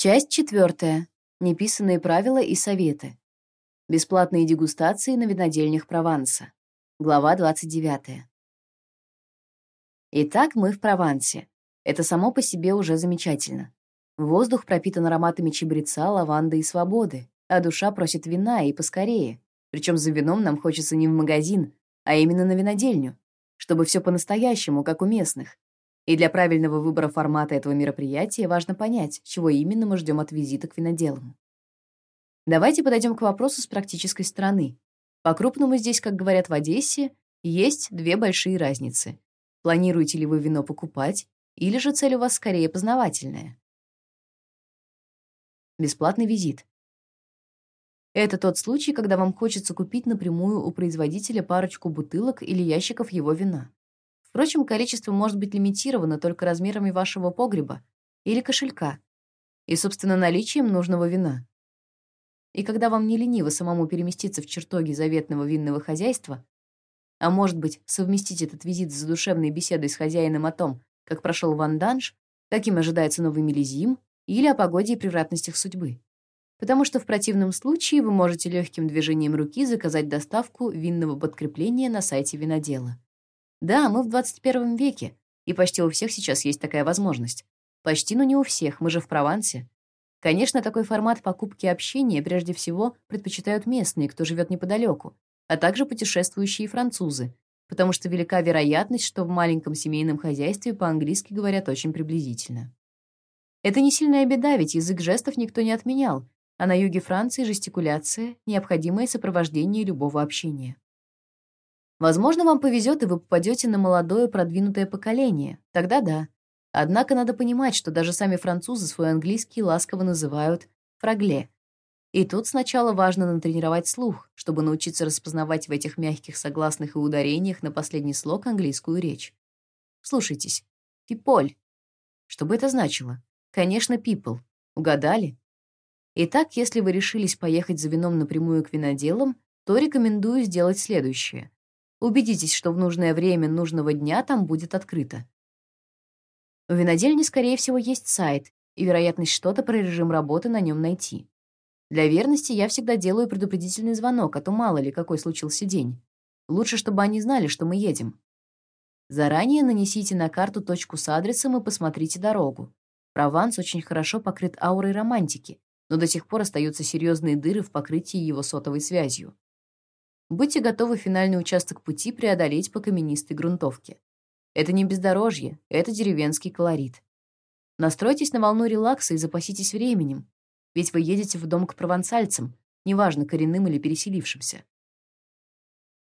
Часть четвертая. Неписанные правила и советы. Бесплатные дегустации на винодельнях Прованса. Глава 29. Итак, мы в Провансе. Это само по себе уже замечательно. Воздух пропитан ароматами чабреца, лаванды и свободы, а душа просит вина и поскорее. Причем за вином нам хочется не в магазин, а именно на винодельню, чтобы все по-настоящему, как у местных, и для правильного выбора формата этого мероприятия важно понять, чего именно мы ждем от визита к виноделам. Давайте подойдем к вопросу с практической стороны. По-крупному здесь, как говорят в Одессе, есть две большие разницы. Планируете ли вы вино покупать, или же цель у вас скорее познавательная? Бесплатный визит. Это тот случай, когда вам хочется купить напрямую у производителя парочку бутылок или ящиков его вина. Впрочем, количество может быть лимитировано только размерами вашего погреба или кошелька и, собственно, наличием нужного вина. И когда вам не лениво самому переместиться в чертоги заветного винного хозяйства, а может быть, совместить этот визит с задушевной беседой с хозяином о том, как прошел ванданж, каким ожидается новый мелизим, или о погоде и превратностях судьбы. Потому что в противном случае вы можете легким движением руки заказать доставку винного подкрепления на сайте винодела. Да, мы в 21 веке, и почти у всех сейчас есть такая возможность. Почти, но не у всех, мы же в Провансе. Конечно, такой формат покупки общения прежде всего предпочитают местные, кто живет неподалеку, а также путешествующие французы, потому что велика вероятность, что в маленьком семейном хозяйстве по-английски говорят очень приблизительно. Это не сильная беда, ведь язык жестов никто не отменял, а на юге Франции жестикуляция — необходимое сопровождение любого общения. Возможно, вам повезет, и вы попадете на молодое продвинутое поколение. Тогда да. Однако надо понимать, что даже сами французы свой английский ласково называют «фрагле». И тут сначала важно натренировать слух, чтобы научиться распознавать в этих мягких согласных и ударениях на последний слог английскую речь. Слушайтесь. «Пиполь». Что бы это значило? Конечно, people. Угадали? Итак, если вы решились поехать за вином напрямую к виноделам, то рекомендую сделать следующее. Убедитесь, что в нужное время нужного дня там будет открыто. У винодельни, скорее всего, есть сайт, и вероятность что-то про режим работы на нем найти. Для верности я всегда делаю предупредительный звонок, а то мало ли какой случился день. Лучше, чтобы они знали, что мы едем. Заранее нанесите на карту точку с адресом и посмотрите дорогу. Прованс очень хорошо покрыт аурой романтики, но до сих пор остаются серьезные дыры в покрытии его сотовой связью. Будьте готовы финальный участок пути преодолеть по каменистой грунтовке. Это не бездорожье, это деревенский колорит. Настройтесь на волну релакса и запаситесь временем, ведь вы едете в дом к провансальцам, неважно, коренным или переселившимся.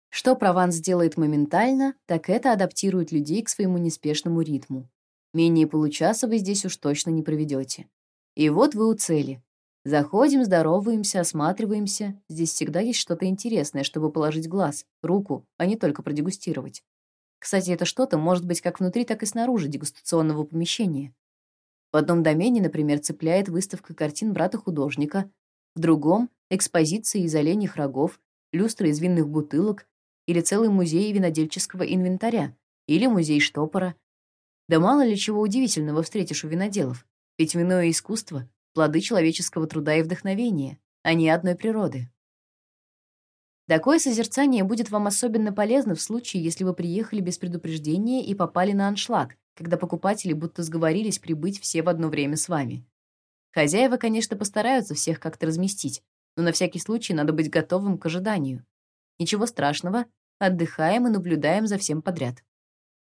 Что Прованс делает моментально, так это адаптирует людей к своему неспешному ритму. Менее получаса вы здесь уж точно не проведете. И вот вы у цели. Заходим, здороваемся, осматриваемся. Здесь всегда есть что-то интересное, чтобы положить глаз, руку, а не только продегустировать. Кстати, это что-то может быть как внутри, так и снаружи дегустационного помещения. В одном домене, например, цепляет выставка картин брата-художника, в другом — экспозиции из оленьих рогов, люстры из винных бутылок или целый музей винодельческого инвентаря, или музей штопора. Да мало ли чего удивительного встретишь у виноделов, ведь вино и искусство плоды человеческого труда и вдохновения, а не одной природы. Такое созерцание будет вам особенно полезно в случае, если вы приехали без предупреждения и попали на аншлаг, когда покупатели будто сговорились прибыть все в одно время с вами. Хозяева, конечно, постараются всех как-то разместить, но на всякий случай надо быть готовым к ожиданию. Ничего страшного, отдыхаем и наблюдаем за всем подряд.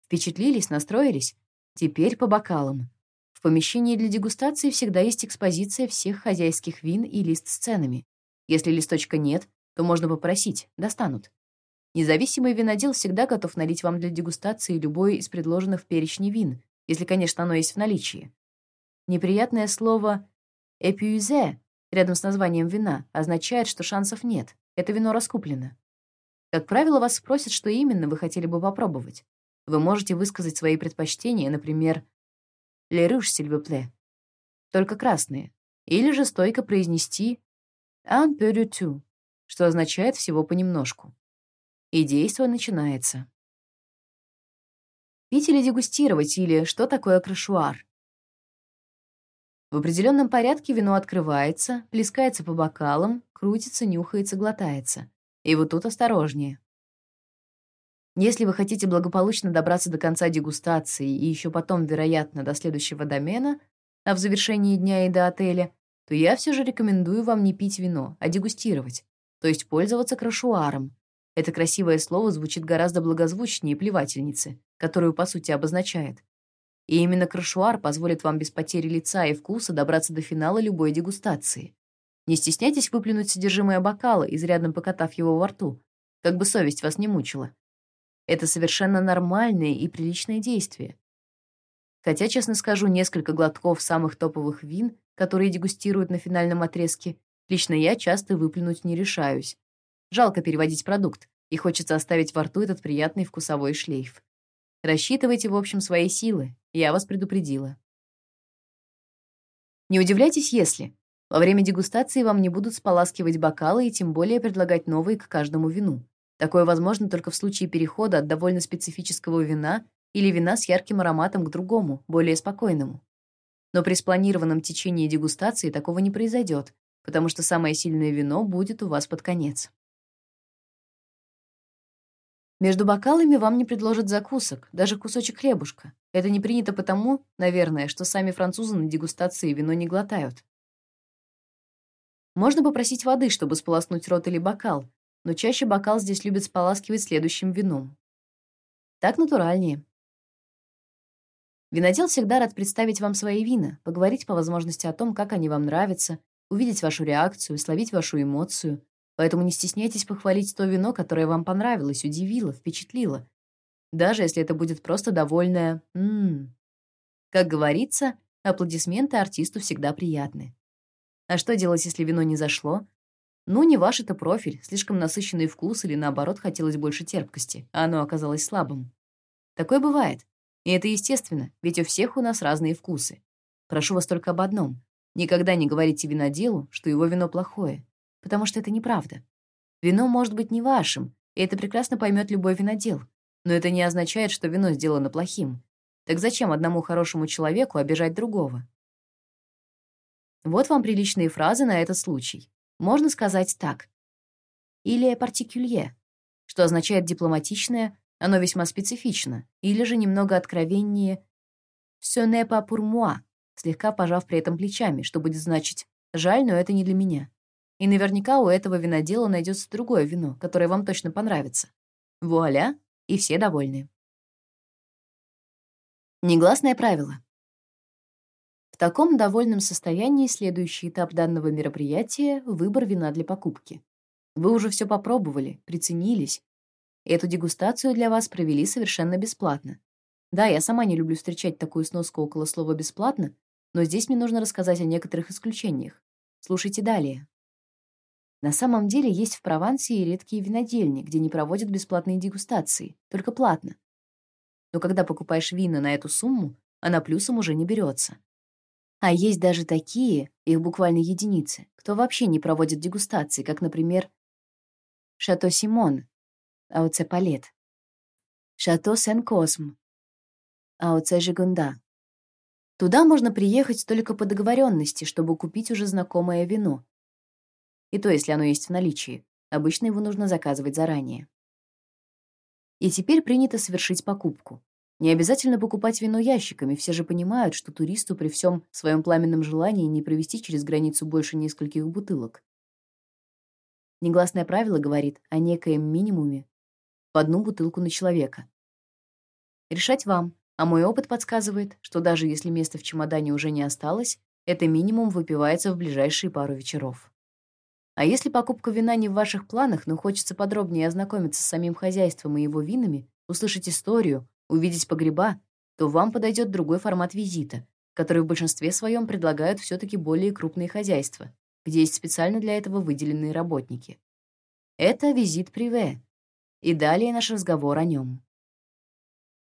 Впечатлились, настроились? Теперь по бокалам. В помещении для дегустации всегда есть экспозиция всех хозяйских вин и лист с ценами. Если листочка нет, то можно попросить, достанут. Независимый винодел всегда готов налить вам для дегустации любое из предложенных в перечне вин, если, конечно, оно есть в наличии. Неприятное слово «эпюизе» рядом с названием вина означает, что шансов нет, это вино раскуплено. Как правило, вас спросят, что именно вы хотели бы попробовать. Вы можете высказать свои предпочтения, например, «Le rouge, s'il vous plaît». Только красные. Или же стойко произнести «un peu de tout», что означает всего понемножку. И действие начинается. Пить или дегустировать, или что такое крашуар? В определенном порядке вино открывается, плескается по бокалам, крутится, нюхается, глотается. И вот тут осторожнее. Если вы хотите благополучно добраться до конца дегустации и еще потом, вероятно, до следующего домена, а в завершении дня и до отеля, то я все же рекомендую вам не пить вино, а дегустировать, то есть пользоваться крашуаром. Это красивое слово звучит гораздо благозвучнее плевательницы, которую по сути обозначает. И именно крашуар позволит вам без потери лица и вкуса добраться до финала любой дегустации. Не стесняйтесь выплюнуть содержимое бокала, изрядно покатав его во рту, как бы совесть вас не мучила. Это совершенно нормальное и приличное действие. Хотя, честно скажу, несколько глотков самых топовых вин, которые дегустируют на финальном отрезке, лично я часто выплюнуть не решаюсь. Жалко переводить продукт, и хочется оставить во рту этот приятный вкусовой шлейф. Рассчитывайте, в общем, свои силы. Я вас предупредила. Не удивляйтесь, если во время дегустации вам не будут споласкивать бокалы и тем более предлагать новые к каждому вину. Такое возможно только в случае перехода от довольно специфического вина или вина с ярким ароматом к другому, более спокойному. Но при спланированном течении дегустации такого не произойдет, потому что самое сильное вино будет у вас под конец. Между бокалами вам не предложат закусок, даже кусочек хлебушка. Это не принято потому, наверное, что сами французы на дегустации вино не глотают. Можно попросить воды, чтобы сполоснуть рот или бокал, но чаще бокал здесь любят споласкивать следующим вином. Так натуральнее. Винодел всегда рад представить вам свои вина, поговорить по возможности о том, как они вам нравятся, увидеть вашу реакцию, словить вашу эмоцию. Поэтому не стесняйтесь похвалить то вино, которое вам понравилось, удивило, впечатлило. Даже если это будет просто довольное «ммм». Как говорится, аплодисменты артисту всегда приятны. А что делать, если вино не зашло? Ну, не ваш это профиль, слишком насыщенный вкус или, наоборот, хотелось больше терпкости, а оно оказалось слабым. Такое бывает. И это естественно, ведь у всех у нас разные вкусы. Прошу вас только об одном. Никогда не говорите виноделу, что его вино плохое, потому что это неправда. Вино может быть не вашим, и это прекрасно поймет любой винодел. Но это не означает, что вино сделано плохим. Так зачем одному хорошему человеку обижать другого? Вот вам приличные фразы на этот случай. Можно сказать так. Или «партикюлье», что означает дипломатичное, оно весьма специфично, или же немного откровеннее «ce n'est pas pour moi», слегка пожав при этом плечами, что будет значить «жаль, но это не для меня». И наверняка у этого винодела найдется другое вино, которое вам точно понравится. Вуаля, и все довольны. Негласное правило. В таком довольном состоянии следующий этап данного мероприятия — выбор вина для покупки. Вы уже все попробовали, приценились. Эту дегустацию для вас провели совершенно бесплатно. Да, я сама не люблю встречать такую сноску около слова «бесплатно», но здесь мне нужно рассказать о некоторых исключениях. Слушайте далее. На самом деле есть в Провансе и редкие винодельни, где не проводят бесплатные дегустации, только платно. Но когда покупаешь вина на эту сумму, она плюсом уже не берется. А есть даже такие, их буквально единицы, кто вообще не проводит дегустации, как, например, Шато Симон, Ауце Палет, Шато Сен-Косм, Ауце Жигунда. Туда можно приехать только по договоренности, чтобы купить уже знакомое вино. И то, если оно есть в наличии. Обычно его нужно заказывать заранее. И теперь принято совершить покупку. Не обязательно покупать вино ящиками, все же понимают, что туристу при всем своем пламенном желании не провести через границу больше нескольких бутылок. Негласное правило говорит о некоем минимуме в одну бутылку на человека. Решать вам, а мой опыт подсказывает, что даже если места в чемодане уже не осталось, это минимум выпивается в ближайшие пару вечеров. А если покупка вина не в ваших планах, но хочется подробнее ознакомиться с самим хозяйством и его винами, услышать историю, увидеть погреба, то вам подойдет другой формат визита, который в большинстве своем предлагают все-таки более крупные хозяйства, где есть специально для этого выделенные работники. Это визит приве. И далее наш разговор о нем.